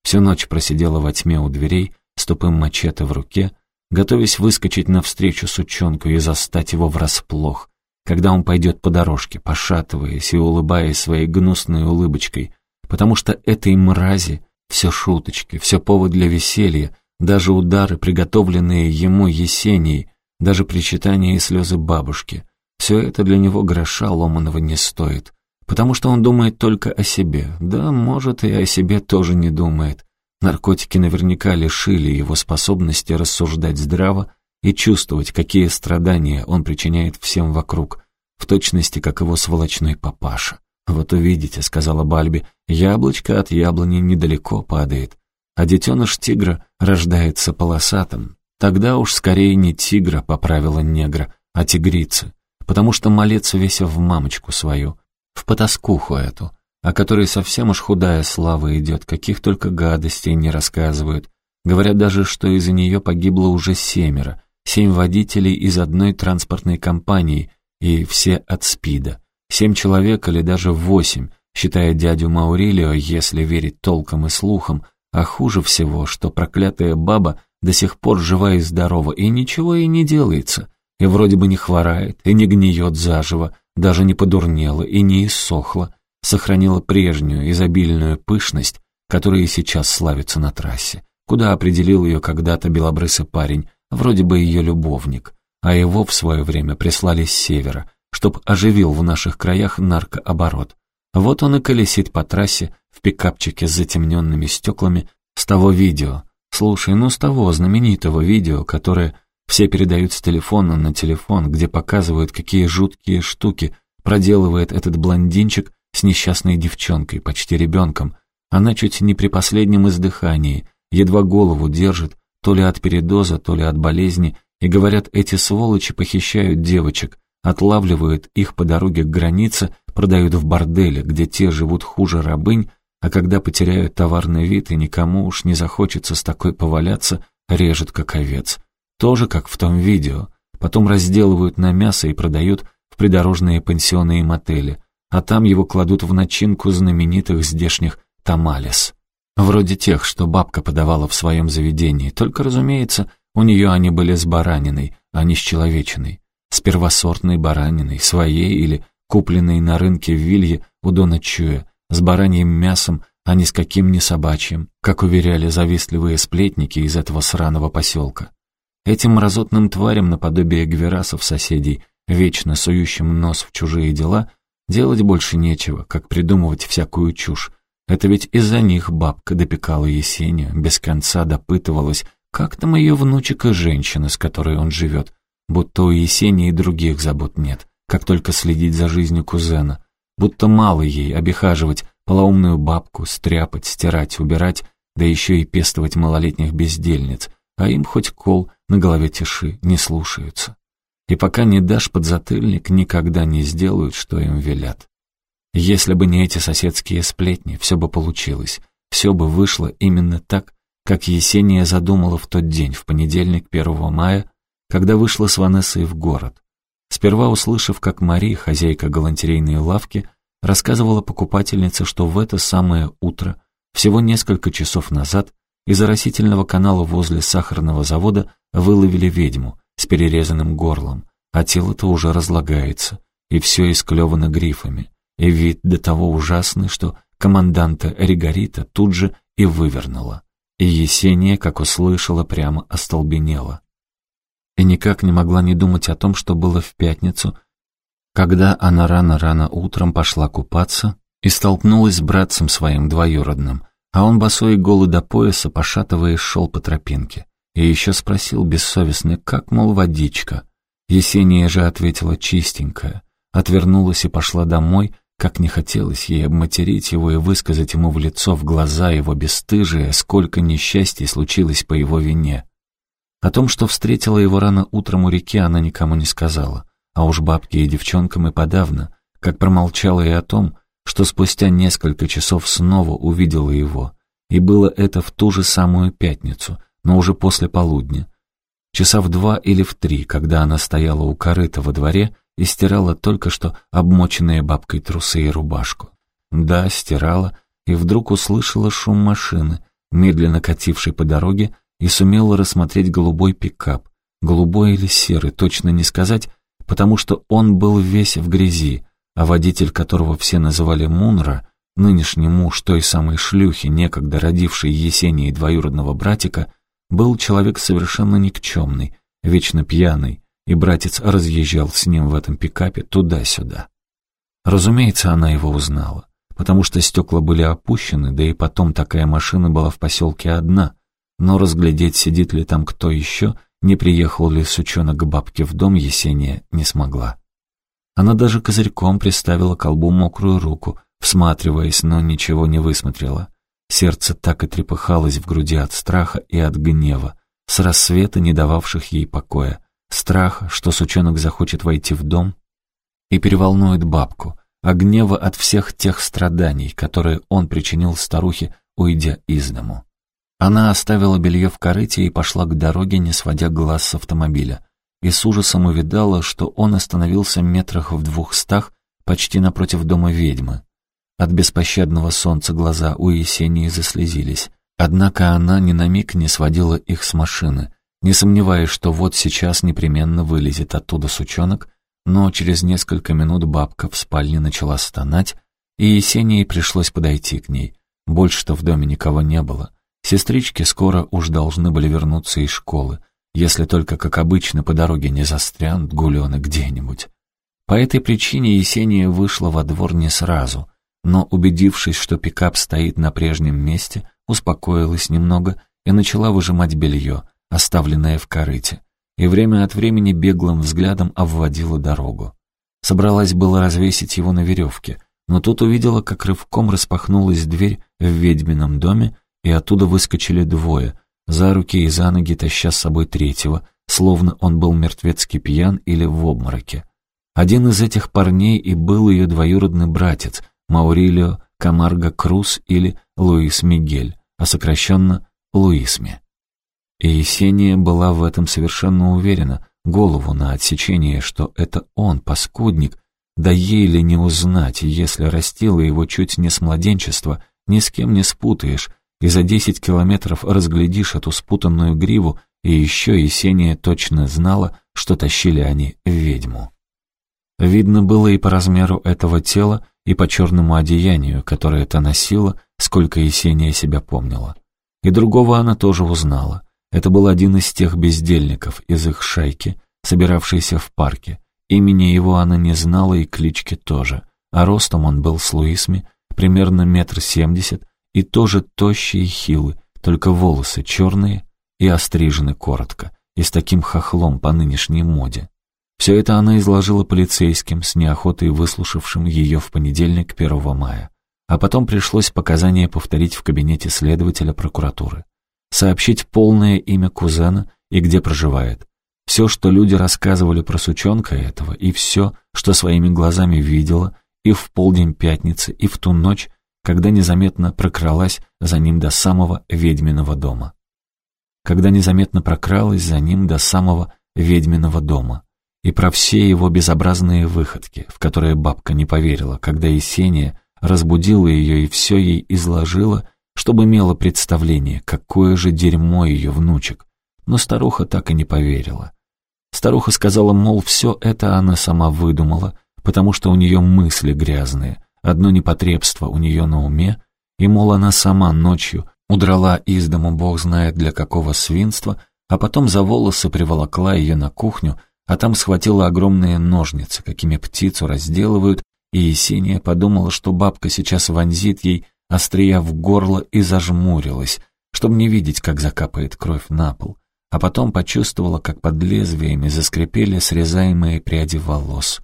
Всю ночь просидела во тьме у дверей, с тупым мачете в руке, готовясь выскочить навстречу сучонку и застать его врасплох, когда он пойдет по дорожке, пошатываясь и улыбаясь своей гнусной улыбочкой, потому что этой мрази все шуточки, все повод для веселья, даже удары, приготовленные ему Есенией, даже причитания и слезы бабушки. Все это для него гроша ломаного не стоит, потому что он думает только о себе. Да, может, и о себе тоже не думает. Наркотики наверняка лишили его способности рассуждать здраво и чувствовать, какие страдания он причиняет всем вокруг, в точности, как его сволочной папаша. «Вот увидите», — сказала Бальби, — «яблочко от яблони недалеко падает а детеныш тигра рождается полосатым, тогда уж скорее не тигра, поправила негра, а тигрица, потому что малец весь в мамочку свою, в потаскуху эту, о которой совсем уж худая слава идет, каких только гадостей не рассказывают. Говорят даже, что из-за нее погибло уже семеро, семь водителей из одной транспортной компании, и все от СПИДа. Семь человек или даже восемь, считая дядю Маурилио, если верить толкам и слухам, а хуже всего, что проклятая баба до сих пор жива и здорова, и ничего ей не делается, и вроде бы не хворает, и не гниет заживо, даже не подурнела и не иссохла, сохранила прежнюю изобильную пышность, которая сейчас славится на трассе, куда определил ее когда-то белобрысый парень, вроде бы ее любовник, а его в свое время прислали с севера, чтоб оживил в наших краях наркооборот. Вот он и колесит по трассе в пикапчике с затемненными стеклами с того видео. Слушай, ну с того знаменитого видео, которое все передают с телефона на телефон, где показывают, какие жуткие штуки проделывает этот блондинчик с несчастной девчонкой, почти ребенком. Она чуть не при последнем издыхании, едва голову держит, то ли от передоза, то ли от болезни, и говорят, эти сволочи похищают девочек, отлавливают их по дороге к границе, продают в борделе, где те живут хуже рабынь, а когда потеряют товарный вид и никому уж не захочется с такой поваляться, режет как овец. Тоже как в том видео. Потом разделывают на мясо и продают в придорожные пансионы и мотели, а там его кладут в начинку знаменитых здешних тамалес. Вроде тех, что бабка подавала в своем заведении, только, разумеется, у нее они были с бараниной, а не с человечиной с первосортной бараниной, своей или купленной на рынке в Вилье у Дона Чуя, с бараньим мясом, а ни с каким не собачьим, как уверяли завистливые сплетники из этого сраного поселка. Этим мразотным тварям наподобие гверасов соседей, вечно сующим нос в чужие дела, делать больше нечего, как придумывать всякую чушь. Это ведь из-за них бабка допекала Есению, без конца допытывалась, как там ее внучек и женщина, с которой он живет, будто у Есении других забот нет, как только следить за жизнью кузена. Будто мало ей обихаживать полоумную бабку, стряпать, стирать, убирать, да еще и пестовать малолетних бездельниц, а им хоть кол на голове тиши, не слушаются. И пока не дашь подзатыльник, никогда не сделают, что им велят. Если бы не эти соседские сплетни, все бы получилось, все бы вышло именно так, как Есения задумала в тот день, в понедельник 1 мая, когда вышла с Ванессой в город. Сперва услышав, как Мари, хозяйка галантерейной лавки, рассказывала покупательнице, что в это самое утро, всего несколько часов назад, из оросительного канала возле сахарного завода выловили ведьму с перерезанным горлом, а тело-то уже разлагается, и все исклевано грифами, и вид до того ужасный, что команданта Ригарита тут же и вывернула. И Есения, как услышала, прямо остолбенела. И никак не могла не думать о том, что было в пятницу, когда она рано-рано утром пошла купаться и столкнулась с братцем своим двоюродным, а он босой голый до пояса, пошатываясь, шел по тропинке. И еще спросил бессовестно, как, мол, водичка. Есения же ответила чистенькая, отвернулась и пошла домой, как не хотелось ей обматерить его и высказать ему в лицо, в глаза его бесстыжие, сколько несчастий случилось по его вине. О том, что встретила его рано утром у реки, она никому не сказала, а уж бабке и девчонкам и подавно, как промолчала и о том, что спустя несколько часов снова увидела его, и было это в ту же самую пятницу, но уже после полудня. Часа в два или в три, когда она стояла у корыта во дворе и стирала только что обмоченные бабкой трусы и рубашку. Да, стирала, и вдруг услышала шум машины, медленно катившей по дороге, и сумела рассмотреть голубой пикап. Голубой или серый, точно не сказать, потому что он был весь в грязи, а водитель, которого все называли Мунра, нынешний муж той самой шлюхи, некогда родившей Есении двоюродного братика, был человек совершенно никчемный, вечно пьяный, и братец разъезжал с ним в этом пикапе туда-сюда. Разумеется, она его узнала, потому что стекла были опущены, да и потом такая машина была в поселке одна, но разглядеть, сидит ли там кто еще, не приехал ли сучонок к бабке в дом, Есения не смогла. Она даже козырьком приставила колбу мокрую руку, всматриваясь, но ничего не высмотрела. Сердце так и трепыхалось в груди от страха и от гнева, с рассвета не дававших ей покоя. Страх, что сучонок захочет войти в дом и переволнует бабку, а гнева от всех тех страданий, которые он причинил старухе, уйдя из дому. Она оставила белье в корыте и пошла к дороге, не сводя глаз с автомобиля и с ужасом увидала, что он остановился метрах в двухстах почти напротив дома ведьмы. От беспощадного солнца глаза у Есении заслезились. Однако она ни на миг не сводила их с машины, не сомневаясь, что вот сейчас непременно вылезет оттуда сучонок, но через несколько минут бабка в спальне начала стонать, и Есении пришлось подойти к ней. Больше-то в доме никого не было. Сестрички скоро уж должны были вернуться из школы, если только, как обычно, по дороге не застрянут гулены где-нибудь. По этой причине Есения вышла во двор не сразу, но, убедившись, что пикап стоит на прежнем месте, успокоилась немного и начала выжимать белье, оставленное в корыте, и время от времени беглым взглядом обводила дорогу. Собралась было развесить его на веревке, но тут увидела, как рывком распахнулась дверь в ведьмином доме, и оттуда выскочили двое, за руки и за ноги таща с собой третьего, словно он был мертвецки пьян или в обмороке. Один из этих парней и был ее двоюродный братец, Маурилио Камарго Круз или Луис Мигель, а сокращенно Луисми. И Есения была в этом совершенно уверена, голову на отсечение, что это он, паскудник, да ей ли не узнать, если растила его чуть не с младенчества, ни с кем не спутаешь, и за десять километров разглядишь эту спутанную гриву, и еще Есения точно знала, что тащили они ведьму. Видно было и по размеру этого тела, и по черному одеянию, которое это носила, сколько Есения себя помнила. И другого она тоже узнала. Это был один из тех бездельников из их шайки, собиравшийся в парке. Имени его она не знала и клички тоже, а ростом он был с Луисми, примерно метр семьдесят, и тоже тощий и хилый, только волосы черные и острижены коротко, и с таким хохлом по нынешней моде. Все это она изложила полицейским, с неохотой выслушавшим ее в понедельник 1 мая. А потом пришлось показания повторить в кабинете следователя прокуратуры. Сообщить полное имя кузена и где проживает. Все, что люди рассказывали про сучонка этого, и все, что своими глазами видела, и в полдень пятницы, и в ту ночь, когда незаметно прокралась за ним до самого ведьминого дома. Когда незаметно прокралась за ним до самого ведьминого дома. И про все его безобразные выходки, в которые бабка не поверила, когда Есения разбудила ее и все ей изложила, чтобы имела представление, какое же дерьмо ее внучек. Но старуха так и не поверила. Старуха сказала, мол, все это она сама выдумала, потому что у нее мысли грязные, одно непотребство у нее на уме, и, мол, она сама ночью удрала из дому бог знает для какого свинства, а потом за волосы приволокла ее на кухню, а там схватила огромные ножницы, какими птицу разделывают, и Есения подумала, что бабка сейчас вонзит ей острия в горло и зажмурилась, чтобы не видеть, как закапает кровь на пол а потом почувствовала, как под лезвиями заскрипели срезаемые пряди волос.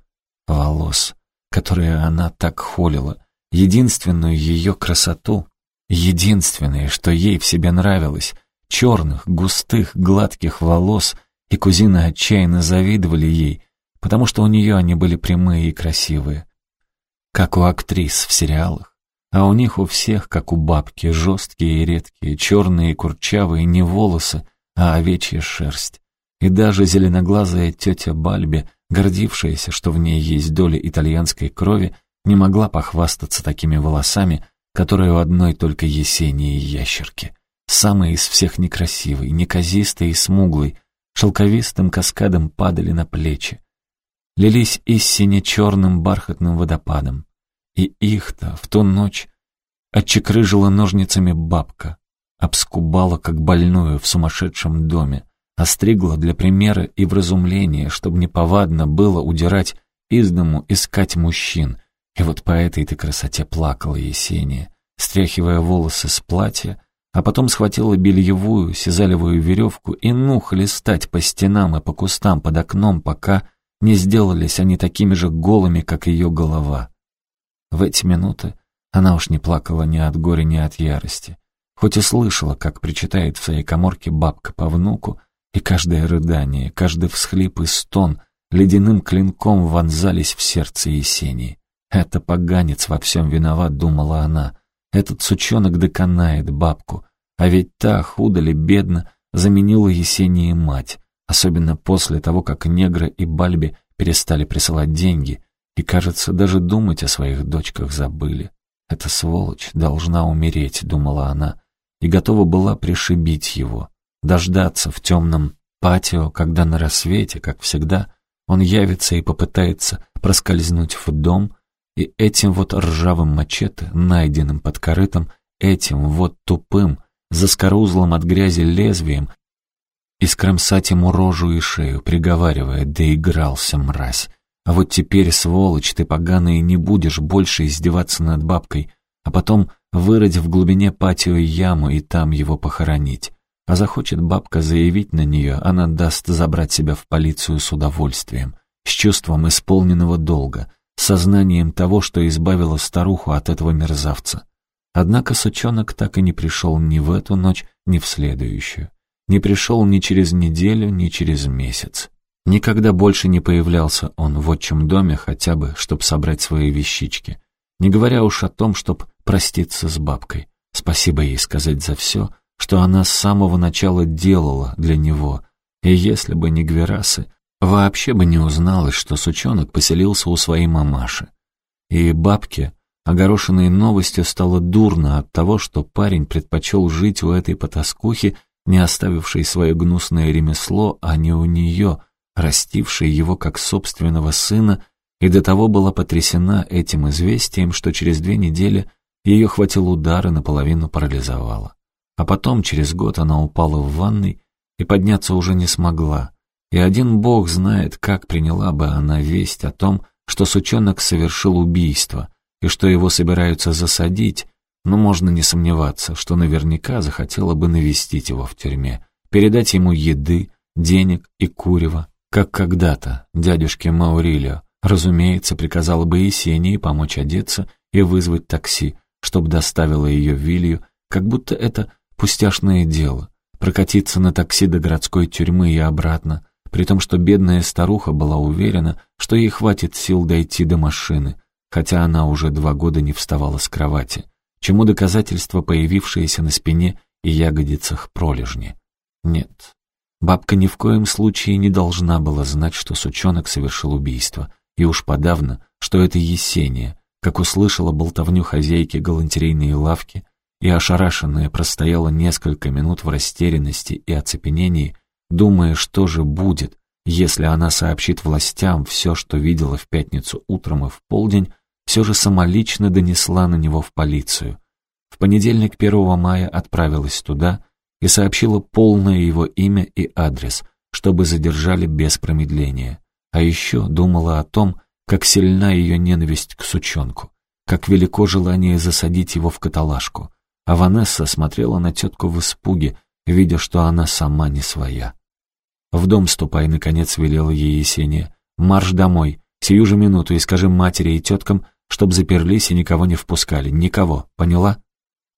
Волос, которые она так холила, единственную ее красоту, единственное, что ей в себе нравилось, черных, густых, гладких волос, и кузины отчаянно завидовали ей, потому что у нее они были прямые и красивые, как у актрис в сериалах. А у них у всех, как у бабки, жесткие и редкие, черные и курчавые, не волосы, а овечья шерсть. И даже зеленоглазая тетя Бальби, гордившаяся, что в ней есть доля итальянской крови, не могла похвастаться такими волосами, которые у одной только Есении ящерки. Самые из всех некрасивые, неказистые и смуглые, шелковистым каскадом падали на плечи. Лились из сине-черным бархатным водопадом. И их-то в ту ночь отчекрыжила ножницами бабка, обскубала как больную в сумасшедшем доме, остригла для примера и вразумления, чтобы неповадно было удирать из дому искать мужчин. И вот по этой-то красоте плакала Есения, стряхивая волосы с платья, а потом схватила бельевую, сизалевую веревку и ну хлестать по стенам и по кустам под окном, пока не сделались они такими же голыми, как ее голова. В эти минуты она уж не плакала ни от горя, ни от ярости. Хоть и слышала, как причитает в своей коморке бабка по внуку, и каждое рыдание, каждый всхлип и стон ледяным клинком вонзались в сердце Есении. «Это поганец во всем виноват», — думала она. «Этот сучонок доконает бабку, а ведь та, худо ли бедно, заменила Есении мать, особенно после того, как негры и Бальби перестали присылать деньги и, кажется, даже думать о своих дочках забыли. «Эта сволочь должна умереть», — думала она, и готова была пришибить его, дождаться в темном патио, когда на рассвете, как всегда, он явится и попытается проскользнуть в дом, и этим вот ржавым мачете, найденным под корытом, этим вот тупым, заскорузлым от грязи лезвием, и скромсать ему рожу и шею, приговаривая «доигрался, мразь». А вот теперь, сволочь, ты поганый, не будешь больше издеваться над бабкой, а потом вырыть в глубине патио яму и там его похоронить. А захочет бабка заявить на нее, она даст забрать себя в полицию с удовольствием, с чувством исполненного долга, сознанием того, что избавила старуху от этого мерзавца. Однако сучонок так и не пришел ни в эту ночь, ни в следующую. Не пришел ни через неделю, ни через месяц. Никогда больше не появлялся он в отчим доме хотя бы, чтобы собрать свои вещички. Не говоря уж о том, чтобы проститься с бабкой. Спасибо ей сказать за все, что она с самого начала делала для него. И если бы не Гверасы, вообще бы не узналось, что сучонок поселился у своей мамаши. И бабке, огорошенной новостью, стало дурно от того, что парень предпочел жить у этой потаскухи, не оставившей свое гнусное ремесло, а не у нее, растившей его как собственного сына и до того была потрясена этим известием, что через две недели ее хватил удар и наполовину парализовало. А потом, через год, она упала в ванной и подняться уже не смогла. И один бог знает, как приняла бы она весть о том, что сучонок совершил убийство и что его собираются засадить, но можно не сомневаться, что наверняка захотела бы навестить его в тюрьме, передать ему еды, денег и курева, как когда-то дядюшке Маурилио, разумеется, приказала бы Есении помочь одеться и вызвать такси, чтобы доставило ее в Вилью, как будто это пустяшное дело, прокатиться на такси до городской тюрьмы и обратно, при том, что бедная старуха была уверена, что ей хватит сил дойти до машины, хотя она уже два года не вставала с кровати, чему доказательство появившееся на спине и ягодицах пролежни. Нет, бабка ни в коем случае не должна была знать, что сучонок совершил убийство, и уж подавно, что это Есения, как услышала болтовню хозяйки галантерейной лавки, и ошарашенная простояла несколько минут в растерянности и оцепенении, думая, что же будет, если она сообщит властям все, что видела в пятницу утром и в полдень, все же самолично донесла на него в полицию. В понедельник 1 мая отправилась туда и сообщила полное его имя и адрес, чтобы задержали без промедления. А еще думала о том, как сильна ее ненависть к сучонку, как велико желание засадить его в каталажку. А Ванесса смотрела на тетку в испуге, видя, что она сама не своя. «В дом ступай», — наконец велела ей Есения. «Марш домой, сию же минуту, и скажи матери и теткам, чтоб заперлись и никого не впускали. Никого, поняла?»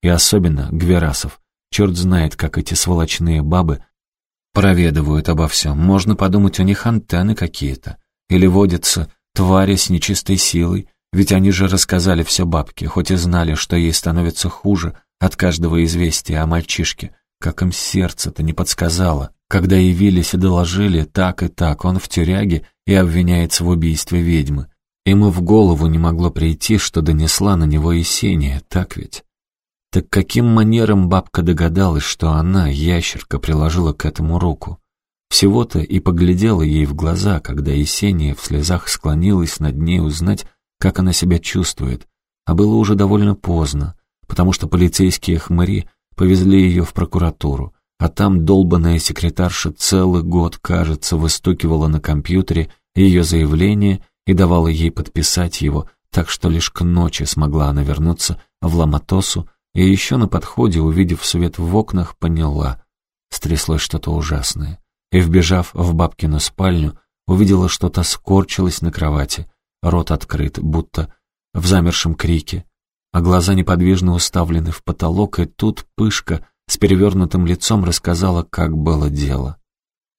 И особенно Гверасов. Черт знает, как эти сволочные бабы проведывают обо всем. Можно подумать, у них антенны какие-то. Или водятся твари с нечистой силой, ведь они же рассказали все бабке, хоть и знали, что ей становится хуже от каждого известия о мальчишке. Как им сердце-то не подсказало. Когда явились и доложили, так и так, он в тюряге и обвиняется в убийстве ведьмы. Ему в голову не могло прийти, что донесла на него Есения, так ведь? Так каким манером бабка догадалась, что она, ящерка, приложила к этому руку? Всего-то и поглядела ей в глаза, когда Есения в слезах склонилась над ней узнать, как она себя чувствует. А было уже довольно поздно, потому что полицейские хмыри повезли ее в прокуратуру, а там долбанная секретарша целый год, кажется, выстукивала на компьютере ее заявление и давала ей подписать его, так что лишь к ночи смогла она вернуться в Ламатосу, и еще на подходе, увидев свет в окнах, поняла, стряслось что-то ужасное, и, вбежав в бабкину спальню, увидела, что то скорчилась на кровати, рот открыт, будто в замершем крике, а глаза неподвижно уставлены в потолок, и тут пышка с перевернутым лицом рассказала, как было дело.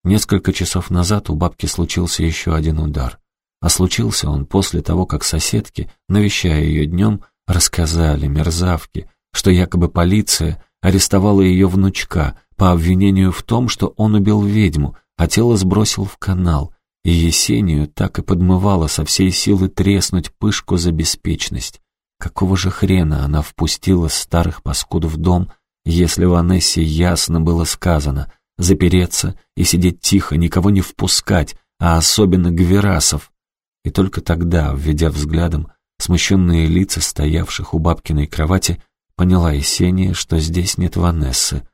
Несколько часов назад у бабки случился еще один удар. А случился он после того, как соседки, навещая ее днем, рассказали мерзавке, что якобы полиция арестовала ее внучка по обвинению в том, что он убил ведьму, а тело сбросил в канал, и Есению так и подмывало со всей силы треснуть пышку за беспечность. Какого же хрена она впустила старых паскуд в дом, если в Анессе ясно было сказано запереться и сидеть тихо, никого не впускать, а особенно Гверасов. И только тогда, введя взглядом смущенные лица стоявших у бабкиной кровати, поняла Есения, что здесь нет Ванессы.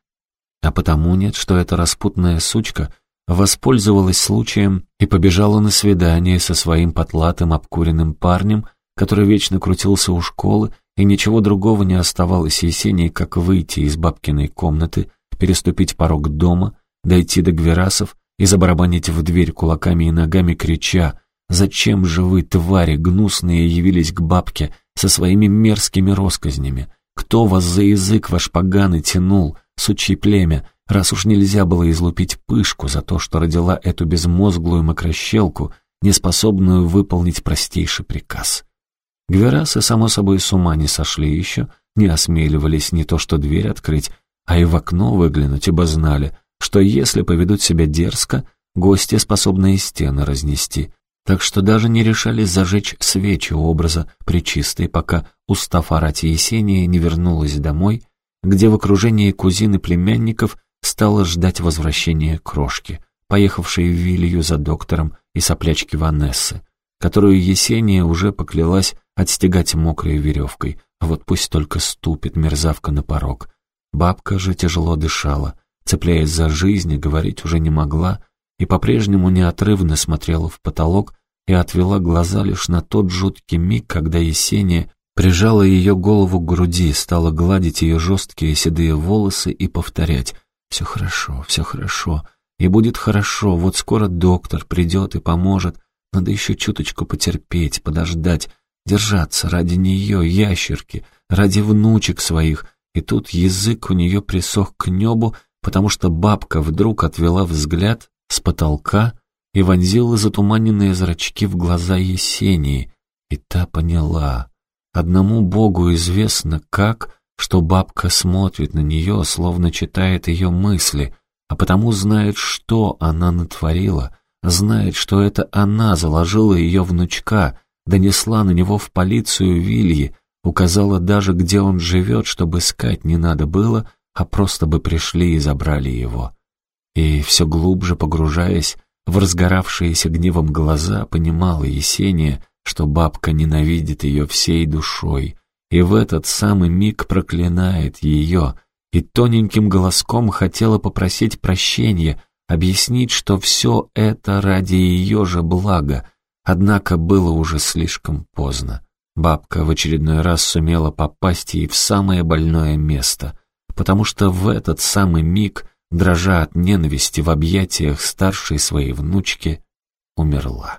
А потому нет, что эта распутная сучка воспользовалась случаем и побежала на свидание со своим потлатым обкуренным парнем, который вечно крутился у школы и ничего другого не оставалось Есении, как выйти из бабкиной комнаты, переступить порог дома, дойти до Гверасов и забарабанить в дверь кулаками и ногами, крича «Зачем же вы, твари гнусные, явились к бабке со своими мерзкими росказнями? Кто вас за язык ваш поганый тянул, сучье племя, раз уж нельзя было излупить пышку за то, что родила эту безмозглую мокрощелку, неспособную выполнить простейший приказ?» Гверасы, само собой, с ума не сошли еще, не осмеливались не то что дверь открыть, а и в окно выглянуть, ибо знали, что если поведут себя дерзко, гости способны и стены разнести. Так что даже не решались зажечь свечи у образа причистой, пока, устав орать Есения, не вернулась домой, где в окружении кузин и племянников стала ждать возвращения крошки, поехавшей в Вилью за доктором и соплячки Ванессы, которую Есения уже поклялась отстегать мокрой веревкой. Вот пусть только ступит мерзавка на порог. Бабка же тяжело дышала, цепляясь за жизнь говорить уже не могла, и по-прежнему неотрывно смотрела в потолок и отвела глаза лишь на тот жуткий миг, когда Есения прижала ее голову к груди, стала гладить ее жесткие седые волосы и повторять «Все хорошо, все хорошо, И будет хорошо, вот скоро доктор придет и поможет. Надо еще чуточку потерпеть, подождать, держаться ради нее, ящерки, ради внучек своих. И тут язык у нее присох к небу, потому что бабка вдруг отвела взгляд с потолка и вонзила затуманенные зрачки в глаза Есении. И та поняла. Одному Богу известно, как, что бабка смотрит на нее, словно читает ее мысли, а потому знает, что она натворила, знает, что это она заложила ее внучка, донесла на него в полицию Вильи, указала даже, где он живет, чтобы искать не надо было, а просто бы пришли и забрали его. И все глубже погружаясь в разгоравшиеся гневом глаза, понимала Есения, что бабка ненавидит ее всей душой, и в этот самый миг проклинает ее, и тоненьким голоском хотела попросить прощения, объяснить, что все это ради ее же блага, однако было уже слишком поздно. Бабка в очередной раз сумела попасть ей в самое больное место, потому что в этот самый миг, дрожа от ненависти в объятиях старшей своей внучки, умерла.